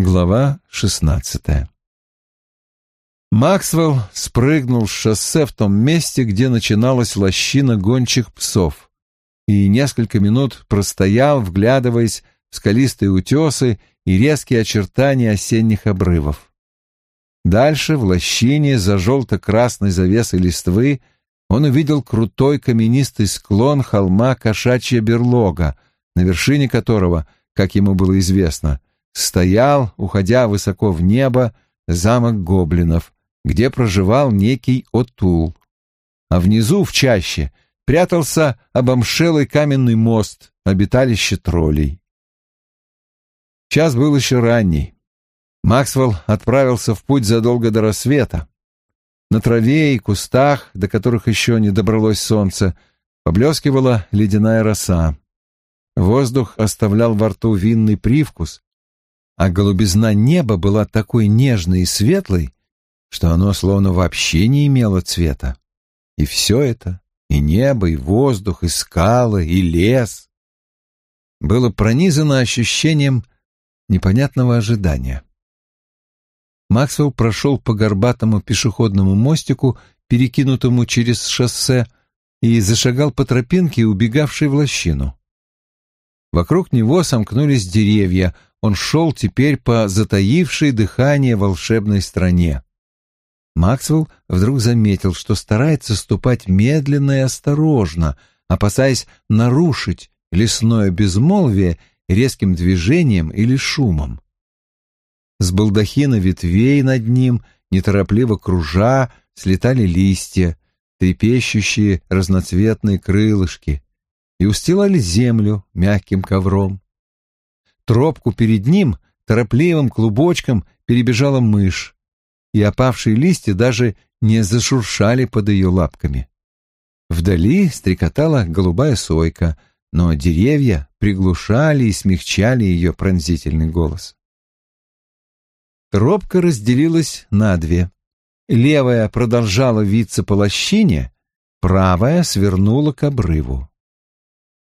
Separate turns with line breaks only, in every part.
Глава шестнадцатая Максвелл спрыгнул с шоссе в том месте, где начиналась лощина гончих псов, и несколько минут простоял, вглядываясь в скалистые утесы и резкие очертания осенних обрывов. Дальше, в лощине, за желто-красной завесой листвы, он увидел крутой каменистый склон холма Кошачья берлога, на вершине которого, как ему было известно, стоял, уходя высоко в небо, замок гоблинов, где проживал некий Отул. А внизу, в чаще, прятался обомшелый каменный мост, обиталище троллей. Час был еще ранний. Максвелл отправился в путь задолго до рассвета. На траве и кустах, до которых еще не добралось солнце, поблескивала ледяная роса. Воздух оставлял во рту винный привкус, а голубизна неба была такой нежной и светлой, что оно словно вообще не имело цвета. И все это, и небо, и воздух, и скалы, и лес, было пронизано ощущением непонятного ожидания. Максвелл прошел по горбатому пешеходному мостику, перекинутому через шоссе, и зашагал по тропинке, убегавшей в лощину. Вокруг него сомкнулись деревья, он шел теперь по затаившей дыхание волшебной стране. Максвелл вдруг заметил, что старается ступать медленно и осторожно, опасаясь нарушить лесное безмолвие резким движением или шумом. С балдахина ветвей над ним, неторопливо кружа, слетали листья, трепещущие разноцветные крылышки, и устилали землю мягким ковром. Тропку перед ним торопливым клубочком перебежала мышь, и опавшие листья даже не зашуршали под ее лапками. Вдали стрекотала голубая сойка, но деревья приглушали и смягчали ее пронзительный голос. Тропка разделилась на две. Левая продолжала виться по лощине, правая свернула к обрыву.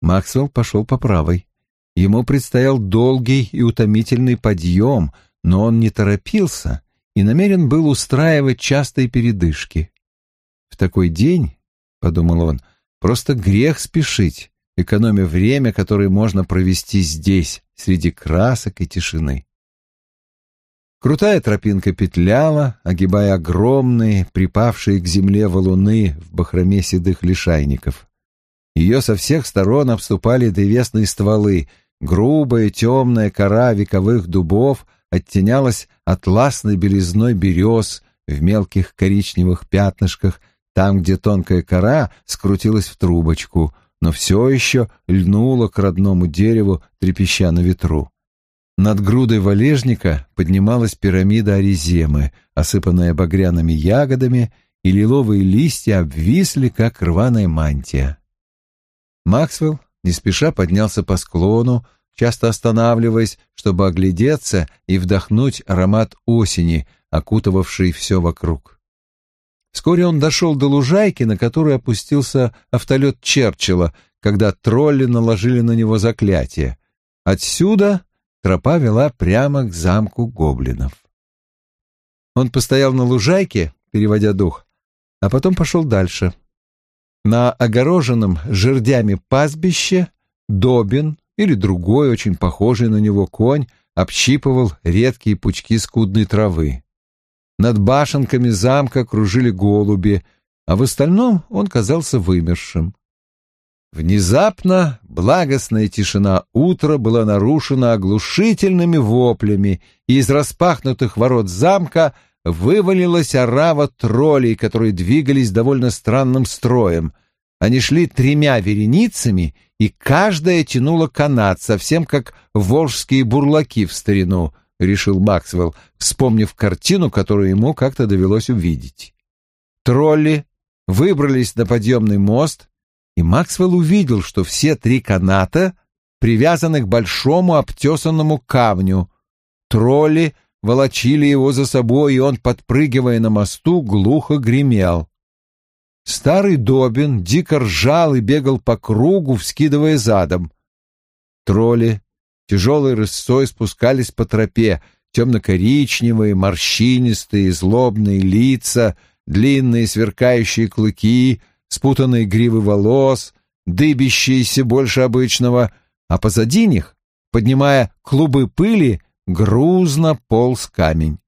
Максвелл пошел по правой. Ему предстоял долгий и утомительный подъем, но он не торопился и намерен был устраивать частые передышки. В такой день, — подумал он, — просто грех спешить, экономя время, которое можно провести здесь, среди красок и тишины. Крутая тропинка петляла, огибая огромные, припавшие к земле валуны в бахроме седых лишайников. Ее со всех сторон обступали древесные стволы, грубая темная кора вековых дубов оттенялась атласной белизной берез в мелких коричневых пятнышках, там, где тонкая кора скрутилась в трубочку, но все еще льнула к родному дереву, трепеща на ветру. Над грудой валежника поднималась пирамида Ариземы, осыпанная багряными ягодами, и лиловые листья обвисли, как рваная мантия. Максвелл не спеша поднялся по склону, часто останавливаясь, чтобы оглядеться и вдохнуть аромат осени, окутывавший все вокруг. Вскоре он дошел до лужайки, на которой опустился автолет Черчилла, когда тролли наложили на него заклятие. Отсюда тропа вела прямо к замку гоблинов. Он постоял на лужайке, переводя дух, а потом пошел дальше — на огороженном жердями пастбище Добин или другой, очень похожий на него конь, общипывал редкие пучки скудной травы. Над башенками замка кружили голуби, а в остальном он казался вымершим. Внезапно благостная тишина утра была нарушена оглушительными воплями, и из распахнутых ворот замка — вывалилась орава троллей, которые двигались довольно странным строем. Они шли тремя вереницами, и каждая тянула канат, совсем как волжские бурлаки в старину, — решил Максвелл, вспомнив картину, которую ему как-то довелось увидеть. Тролли выбрались на подъемный мост, и Максвелл увидел, что все три каната привязаны к большому обтесанному камню. Тролли — волочили его за собой, и он, подпрыгивая на мосту, глухо гремел. Старый Добин дико ржал и бегал по кругу, вскидывая задом. Тролли тяжелой рысцой спускались по тропе, темно-коричневые, морщинистые, злобные лица, длинные сверкающие клыки, спутанные гривы волос, дыбящиеся больше обычного, а позади них, поднимая клубы пыли, грузно полз камень.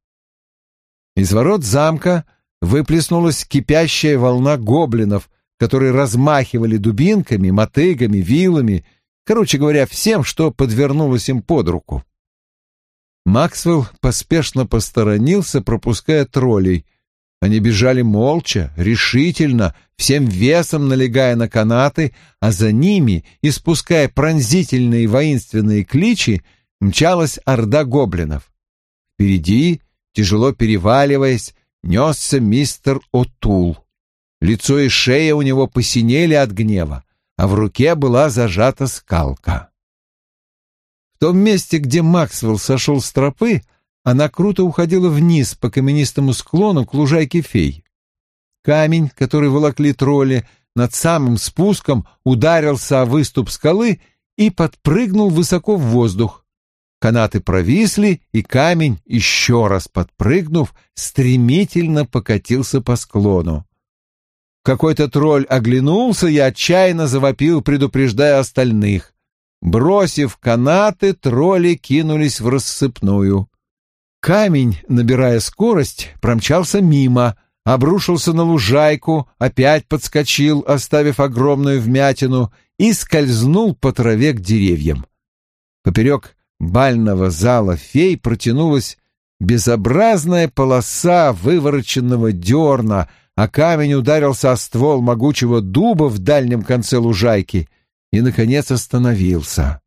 Из ворот замка выплеснулась кипящая волна гоблинов, которые размахивали дубинками, мотыгами, вилами, короче говоря, всем, что подвернулось им под руку. Максвелл поспешно посторонился, пропуская троллей. Они бежали молча, решительно, всем весом налегая на канаты, а за ними, испуская пронзительные воинственные кличи, мчалась орда гоблинов. Впереди, тяжело переваливаясь, несся мистер Отул. Лицо и шея у него посинели от гнева, а в руке была зажата скалка. В том месте, где Максвелл сошел с тропы, она круто уходила вниз по каменистому склону к лужайке фей. Камень, который волокли тролли, над самым спуском ударился о выступ скалы и подпрыгнул высоко в воздух. Канаты провисли, и камень, еще раз подпрыгнув, стремительно покатился по склону. Какой-то тролль оглянулся и отчаянно завопил, предупреждая остальных. Бросив канаты, тролли кинулись в рассыпную. Камень, набирая скорость, промчался мимо, обрушился на лужайку, опять подскочил, оставив огромную вмятину, и скользнул по траве к деревьям. Поперек бального зала фей протянулась безобразная полоса вывороченного дерна, а камень ударился о ствол могучего дуба в дальнем конце лужайки и, наконец, остановился.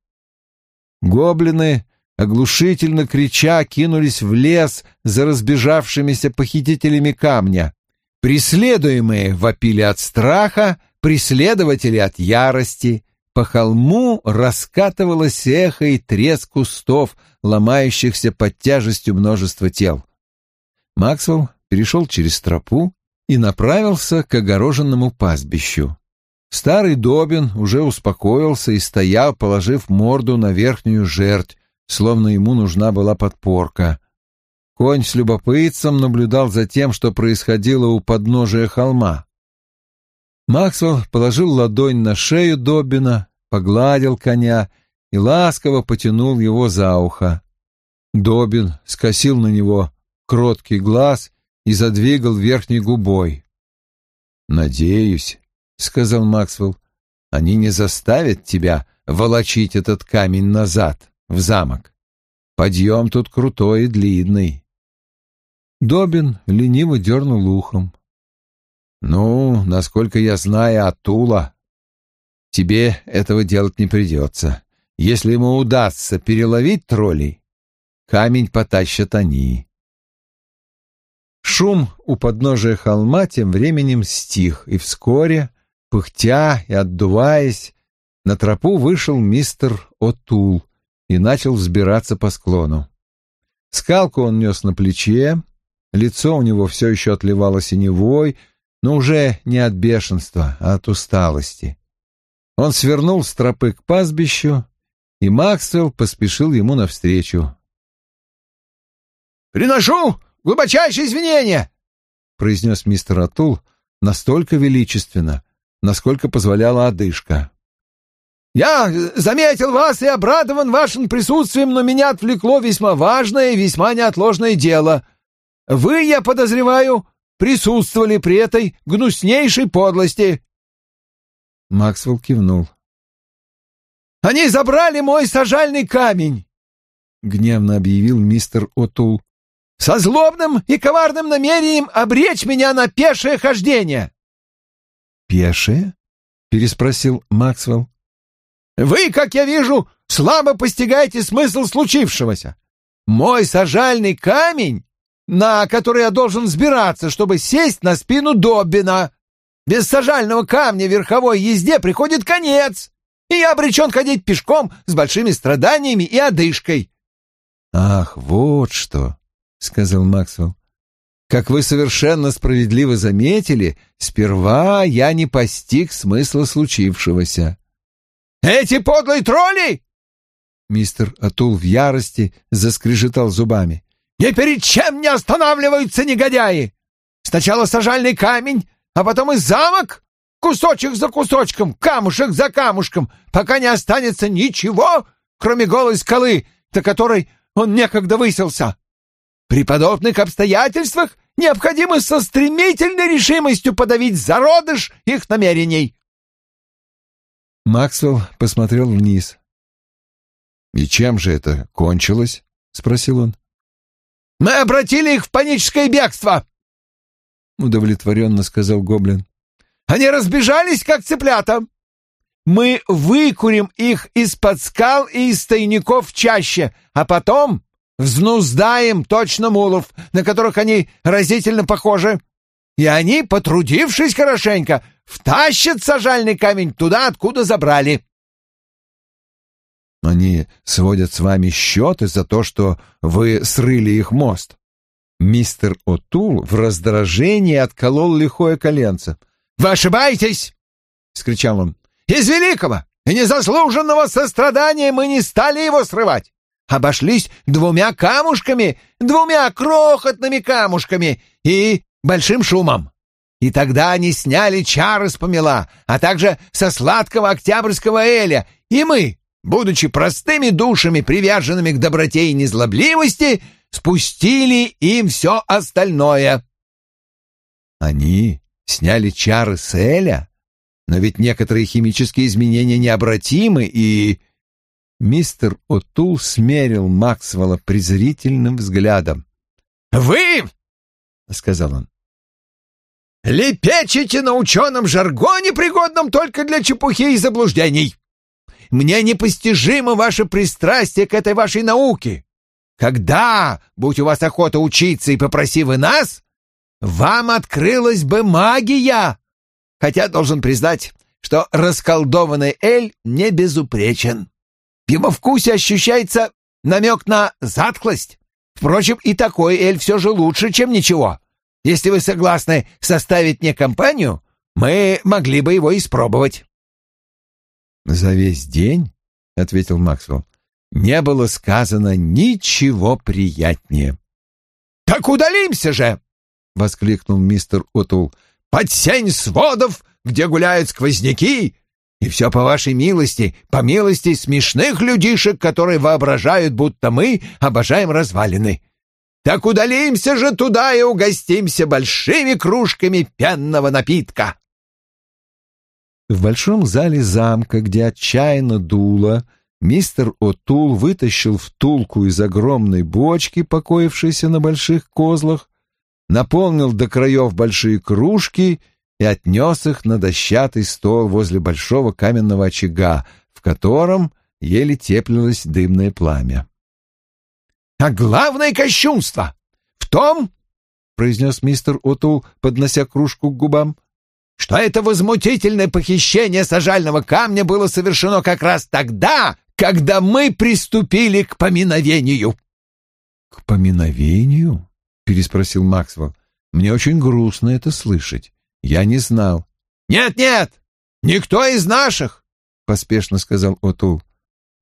Гоблины, оглушительно крича, кинулись в лес за разбежавшимися похитителями камня. Преследуемые вопили от страха, преследователи от ярости — по холму раскатывалось эхо и треск кустов, ломающихся под тяжестью множества тел. Максвелл перешел через тропу и направился к огороженному пастбищу. Старый Добин уже успокоился и стоял, положив морду на верхнюю жерть, словно ему нужна была подпорка. Конь с любопытством наблюдал за тем, что происходило у подножия холма. Максвелл положил ладонь на шею Добина, погладил коня и ласково потянул его за ухо. Добин скосил на него кроткий глаз и задвигал верхней губой. «Надеюсь», — сказал Максвелл, — «они не заставят тебя волочить этот камень назад, в замок. Подъем тут крутой и длинный». Добин лениво дернул ухом. «Ну, насколько я знаю Атула, тебе этого делать не придется. Если ему удастся переловить троллей, камень потащат они». Шум у подножия холма тем временем стих, и вскоре, пыхтя и отдуваясь, на тропу вышел мистер Отул и начал взбираться по склону. Скалку он нес на плече, лицо у него все еще отливало синевой, но уже не от бешенства, а от усталости. Он свернул с тропы к пастбищу, и Максвелл поспешил ему навстречу.
«Приношу глубочайшие извинения!» — произнес мистер Атул настолько величественно, насколько позволяла одышка. «Я заметил вас и обрадован вашим присутствием, но меня отвлекло весьма важное и весьма неотложное дело. Вы, я подозреваю, присутствовали при этой гнуснейшей подлости.
Максвелл кивнул.
«Они забрали мой сажальный камень!» — гневно объявил мистер Отул. «Со злобным и коварным намерением обречь меня на пешее хождение!»
«Пешее?» — переспросил Максвелл.
«Вы, как я вижу, слабо постигаете смысл случившегося. Мой сажальный камень на который я должен взбираться, чтобы сесть на спину Доббина. Без сажального камня верховой езде приходит конец, и я обречен ходить пешком с большими страданиями и одышкой.
— Ах, вот что! — сказал Максвелл. — Как вы совершенно справедливо заметили, сперва я не постиг смысла случившегося.
— Эти подлые тролли!
Мистер Атул в ярости заскрежетал зубами.
«Ни перед чем не останавливаются негодяи! Сначала сажальный камень, а потом и замок, кусочек за кусочком, камушек за камушком, пока не останется ничего, кроме голой скалы, до которой он некогда выселся. При подобных обстоятельствах необходимо со стремительной решимостью подавить зародыш их намерений.
Максвелл посмотрел вниз. «И чем же это кончилось?» — спросил он.
«Мы обратили их в паническое бегство!» — удовлетворенно сказал Гоблин. «Они разбежались, как цыплята. Мы выкурим их из-под скал и из тайников чаще, а потом взнуздаем точно мулов, на которых они разительно похожи. И они, потрудившись хорошенько, втащат сажальный камень туда, откуда забрали.
Они сводят с вами счеты за то, что вы срыли их мост. Мистер Отул в раздражении отколол лихое коленце.
«Вы ошибаетесь!» — скричал он. «Из великого и незаслуженного сострадания мы не стали его срывать обошлись двумя камушками, двумя крохотными камушками и большим шумом. И тогда они сняли чары с помела, а также со сладкого октябрьского эля, и мы, будучи простыми душами, приверженными к доброте и незлобливости, спустили им все остальное.
Они сняли чары с эля? Но ведь некоторые химические изменения необратимы и Мистер Отул смерил Максвелла презрительным взглядом.
«Вы!» — сказал он. «Лепечете на ученом жаргоне, пригодном только для чепухи и заблуждений. Мне непостижимо ваше пристрастие к этой вашей науке. Когда, будь у вас охота учиться и попроси вы нас, вам открылась бы магия. Хотя должен признать, что расколдованный Эль не безупречен. В его вкусе ощущается намек на затхлость. Впрочем, и такой эль все же лучше, чем ничего. Если вы согласны составить мне компанию, мы могли бы его испробовать».
«За весь день, — ответил Максвелл, — не было сказано ничего приятнее».
«Так удалимся же!» — воскликнул мистер Утул. «Под сень сводов, где гуляют сквозняки, и все по вашей милости, по милости смешных людишек, которые воображают, будто мы обожаем развалины. Так удалимся же туда и угостимся большими кружками пенного напитка.
В большом зале замка, где отчаянно дуло, мистер Отул вытащил втулку из огромной бочки, покоившейся на больших козлах, наполнил до краев большие кружки и отнес их на дощатый стол возле большого каменного очага, в котором еле теплилось дымное пламя.
«А главное кощунство в том, — произнес мистер Отул, поднося кружку к губам, — что это возмутительное похищение сажального камня было совершено как раз тогда, когда мы приступили к поминовению».
«К поминовению?» — переспросил Максвелл. «Мне очень грустно это слышать. Я не знал.
«Нет-нет, никто из наших», — поспешно сказал Отул.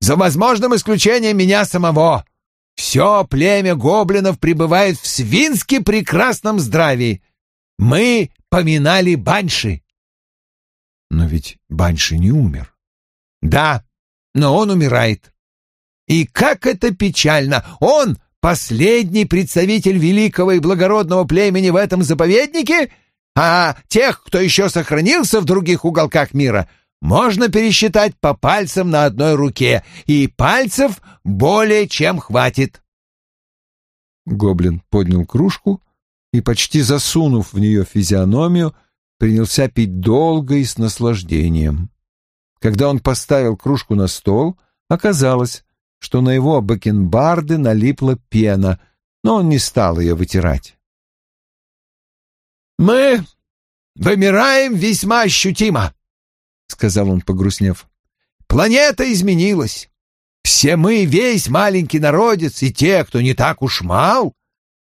«За возможным исключением меня самого. Все племя гоблинов пребывает в свински прекрасном здравии. Мы поминали Банши».
«Но ведь Банши не умер».
«Да, но он умирает. И как это печально! Он — последний представитель великого и благородного племени в этом заповеднике — а тех, кто еще сохранился в других уголках мира, можно пересчитать по пальцам на одной руке, и пальцев более чем хватит.
Гоблин поднял кружку и, почти засунув в нее физиономию, принялся пить долго и с наслаждением. Когда он поставил кружку на стол, оказалось, что на его бакенбарды налипла пена, но он не стал ее вытирать.
«Мы вымираем весьма ощутимо», — сказал он, погрустнев. «Планета изменилась. Все мы, весь маленький народец, и те, кто не так уж мал,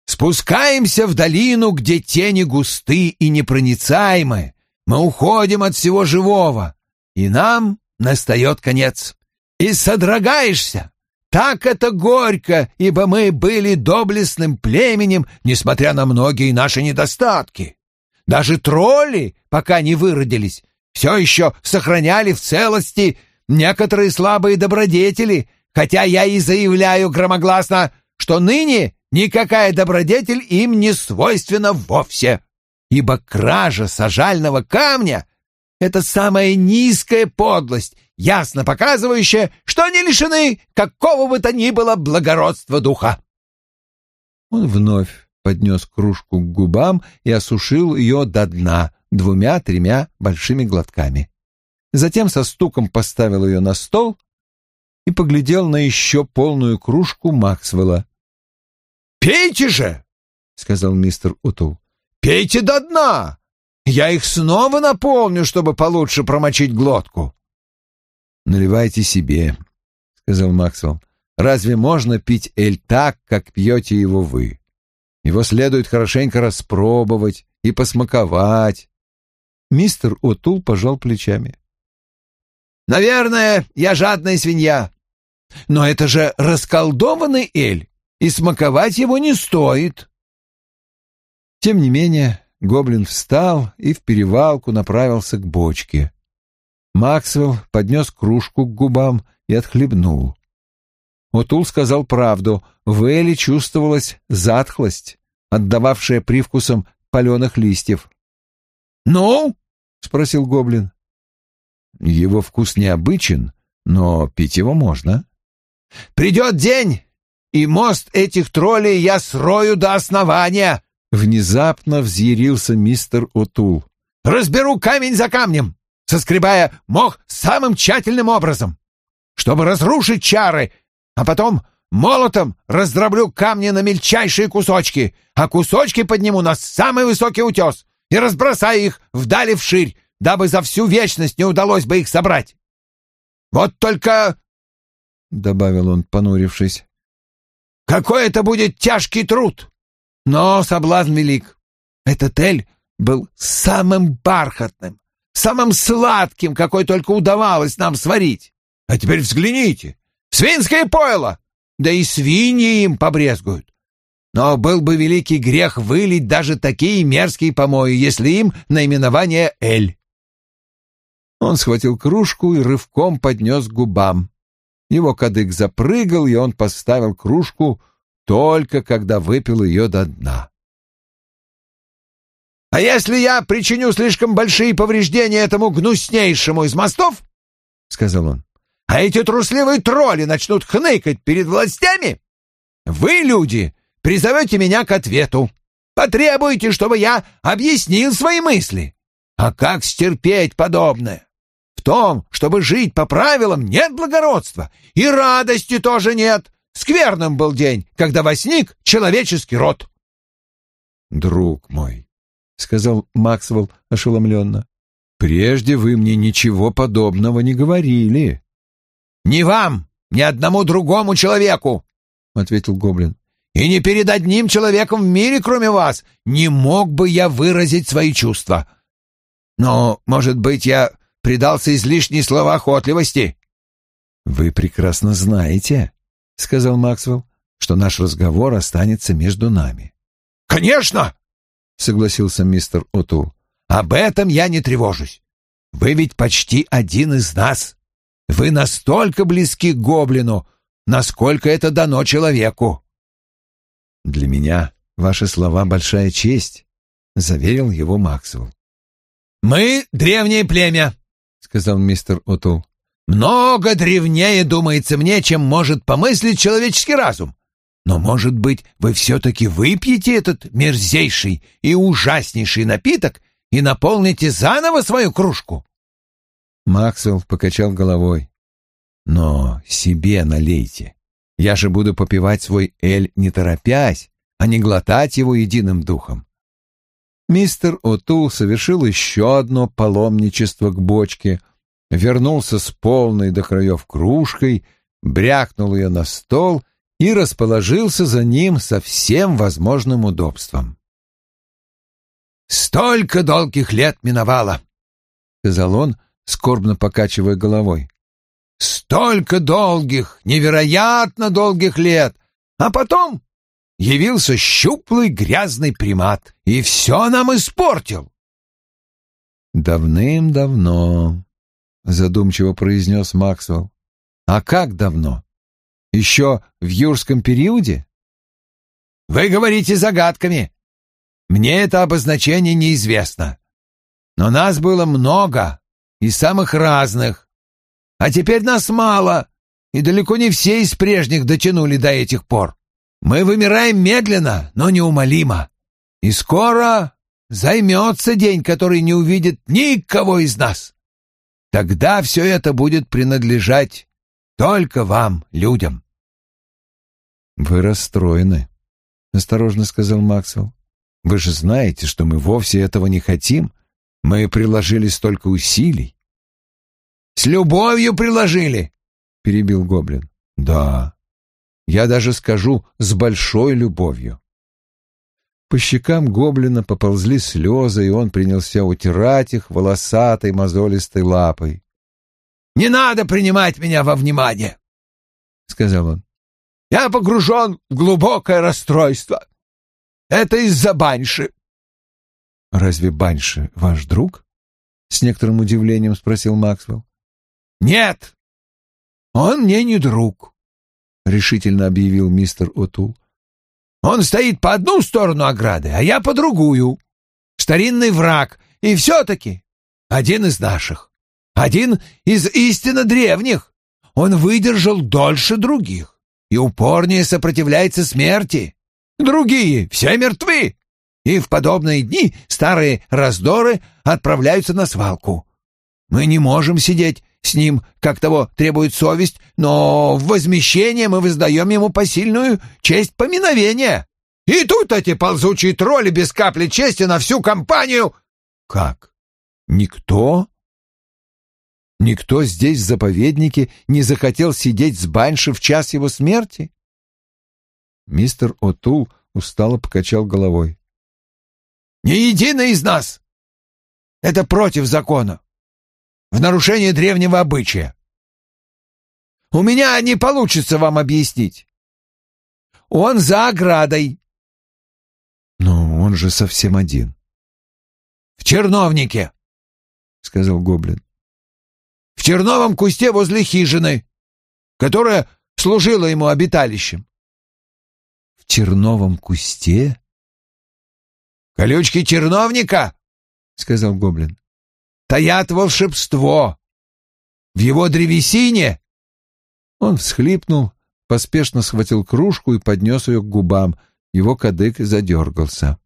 спускаемся в долину, где тени густы и непроницаемы. Мы уходим от всего живого, и нам настает конец. И содрогаешься, так это горько, ибо мы были доблестным племенем, несмотря на многие наши недостатки. Даже тролли, пока не выродились, все еще сохраняли в целости некоторые слабые добродетели, хотя я и заявляю громогласно, что ныне никакая добродетель им не свойственна вовсе, ибо кража сажального камня — это самая низкая подлость, ясно показывающая, что они лишены какого бы то ни было благородства духа.
Он вновь поднес кружку к губам и осушил ее до дна двумя-тремя большими глотками. Затем со стуком поставил ее на стол и поглядел на еще полную кружку Максвелла.
«Пейте же!» — сказал мистер Утул. «Пейте до дна! Я их снова наполню, чтобы получше промочить глотку».
«Наливайте себе», — сказал Максвелл. «Разве можно пить эль так, как пьете его вы? Его следует хорошенько распробовать и посмаковать». Мистер Отул пожал плечами.
«Наверное, я жадная свинья. Но это же расколдованный эль, и смаковать его не стоит».
Тем не менее, гоблин встал и в перевалку направился к бочке. Максвелл поднес кружку к губам и отхлебнул. Отул сказал правду, в Эле чувствовалась затхлость, отдававшая привкусом паленых листьев.
«Ну?»
— спросил гоблин. «Его вкус необычен, но пить его можно».
«Придет день, и мост этих троллей я срою до основания!»
Внезапно взъярился мистер Отул.
«Разберу камень за камнем, соскребая мох самым тщательным образом, чтобы разрушить чары, а потом молотом раздроблю камни на мельчайшие кусочки, а кусочки подниму на самый высокий утес и разбросаю их вдали вширь, дабы за всю вечность не удалось бы их собрать. Вот только...» — добавил он, понурившись. «Какой это будет тяжкий труд! Но соблазн велик. Этот эль был самым бархатным, самым сладким, какой только удавалось нам сварить. А теперь взгляните, свинское пойло, да и свиньи им побрезгуют. Но был бы великий грех вылить даже такие мерзкие помои, если им наименование «эль».
Он схватил кружку и рывком поднес к губам. Его кадык запрыгал, и он поставил кружку только когда выпил ее до дна.
«А если я причиню слишком большие повреждения этому гнуснейшему из мостов?» — сказал он. «А эти трусливые тролли начнут хныкать перед властями? Вы, люди, призовете меня к ответу. Потребуете, чтобы я объяснил свои мысли. А как стерпеть подобное? Том, чтобы жить по правилам, нет благородства, и радости тоже нет. Скверным был день, когда возник человеческий род.
«Друг мой», — сказал Максвелл ошеломленно, — «прежде вы мне ничего подобного не говорили».
«Ни вам, ни одному другому человеку», — ответил Гоблин. «И ни перед одним человеком в мире, кроме вас, не мог бы я выразить свои чувства. Но, может быть, я предался излишней словоохотливости».
«Вы прекрасно знаете», — сказал Максвелл, — что наш разговор останется между нами.
«Конечно!» — согласился мистер Отул. «Об этом я не тревожусь. Вы ведь почти один из нас. Вы настолько близки к гоблину, насколько это дано человеку».
«Для меня ваши слова — большая честь», — заверил его Максвелл.
«Мы — древнее племя», — сказал мистер Отул. Много древнее, думается мне, чем может помыслить человеческий разум. Но, может быть, вы все-таки выпьете этот мерзейший и ужаснейший напиток и наполните заново свою кружку?»
Максвелл покачал головой. «Но себе налейте. Я же буду попивать свой эль не торопясь, а не глотать его единым духом». Мистер Отул совершил еще одно паломничество к бочке — вернулся с полной до краев кружкой, брякнул ее на стол и расположился за ним со всем возможным удобством.
«Столько долгих лет миновало!» — сказал он, скорбно покачивая головой. Столько долгих, невероятно долгих лет. А потом явился щуплый грязный примат и все нам испортил.
«Давным-давно», — задумчиво произнес Максвелл. «А как давно? Еще в юрском периоде?»
«Вы говорите загадками. Мне это обозначение неизвестно. Но нас было много и самых разных. А теперь нас мало, и далеко не все из прежних дотянули до этих пор. Мы вымираем медленно, но неумолимо. И скоро займется день, который не увидит никого из нас. Тогда все это будет принадлежать только вам, людям.
«Вы расстроены», — осторожно сказал Максвелл. «Вы же знаете, что мы вовсе этого не хотим. Мы приложили столько усилий».
«С любовью приложили», — перебил Гоблин.
«Да, я даже скажу, с большой любовью». По щекам гоблина поползли слезы, и он принялся утирать их волосатой мозолистой лапой.
«Не надо принимать меня во внимание!» — сказал он. «Я погружен в глубокое расстройство. Это из-за Банши».
«Разве Банши ваш друг?» — с некоторым удивлением спросил Максвелл.
«Нет, он мне не друг», — решительно объявил мистер Отул. Он стоит по одну сторону ограды, а я по другую. Старинный враг, и все-таки один из наших. Один из истинно древних. Он выдержал дольше других и упорнее сопротивляется смерти. Другие все мертвы, и в подобные дни старые раздоры отправляются на свалку. Мы не можем сидеть с ним, как того требует совесть, но в возмещение мы воздаем ему посильную честь поминовения. И тут эти ползучие тролли без капли чести на всю компанию...
Как? Никто? Никто здесь, в заповеднике, не захотел сидеть с Банши в час его смерти? Мистер Отул устало покачал головой.
«Ни единый из нас! Это против закона в нарушение древнего обычая. У меня не получится вам объяснить. Он за оградой.
Но он же совсем один.
В черновнике, сказал гоблин. В черновом кусте возле хижины, которая служила ему обиталищем.
В черновом кусте?
Колючки черновника, сказал гоблин таят волшебство. В его древесине...»
Он всхлипнул, поспешно схватил кружку и поднес ее к губам. Его кадык задергался.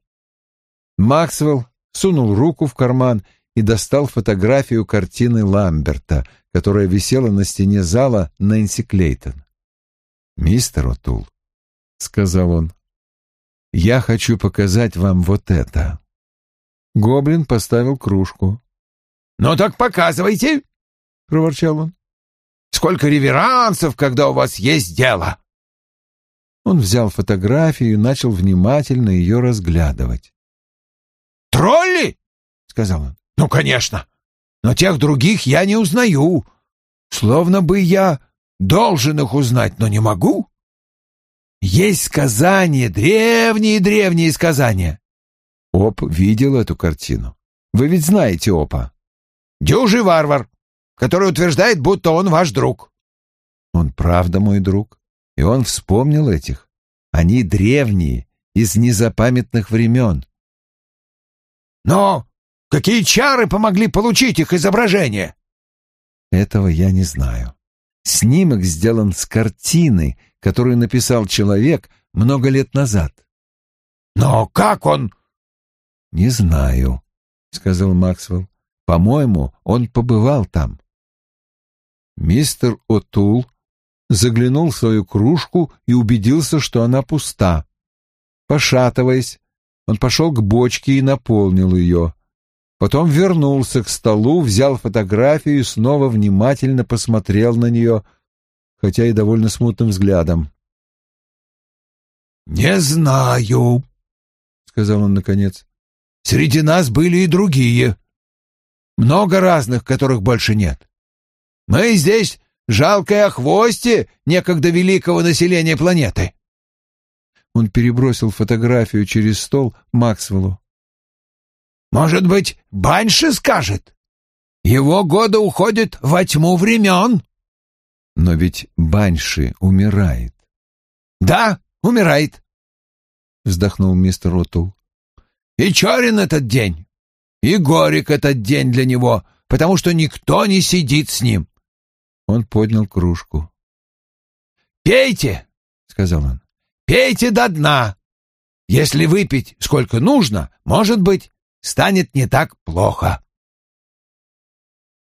Максвелл сунул руку в карман и достал фотографию картины Ламберта, которая висела на стене зала Нэнси Клейтон. «Мистер Отул», — сказал он, — «я хочу показать вам вот это». Гоблин поставил кружку.
«Ну так показывайте!» — проворчал он. «Сколько реверансов, когда у вас есть дело!»
Он взял фотографию и начал внимательно ее разглядывать.
«Тролли?» — сказал он. «Ну, конечно. Но тех других я не узнаю. Словно бы я должен их узнать, но не могу. Есть сказания, древние-древние сказания».
Оп видел эту картину. Вы ведь знаете Опа.
Дюжий варвар, который утверждает, будто он ваш друг.
Он правда мой друг, и он вспомнил этих. Они древние, из незапамятных времен.
Но какие чары помогли получить их изображение?
Этого я не знаю. Снимок сделан с картины, которую написал человек много лет назад.
Но как он?
Не знаю, сказал Максвелл. По-моему, он побывал там. Мистер Отул заглянул в свою кружку и убедился, что она пуста. Пошатываясь, он пошел к бочке и наполнил ее. Потом вернулся к столу, взял фотографию и снова внимательно посмотрел на нее, хотя и довольно смутным взглядом.
«Не знаю», — сказал он наконец. «Среди нас были и другие. Много разных, которых больше нет. Мы здесь жалкое хвосте некогда великого населения планеты.
Он перебросил фотографию через стол Максвеллу.
«Может быть, Банши скажет? Его годы уходят во тьму времен».
«Но ведь Банши умирает».
«Да, умирает», —
вздохнул мистер Отул.
«И черен этот день, и горек этот день для него, потому что никто не сидит с ним».
Он поднял кружку.
«Пейте», — сказал он. Пейте до дна. Если выпить сколько нужно, может быть, станет не так плохо.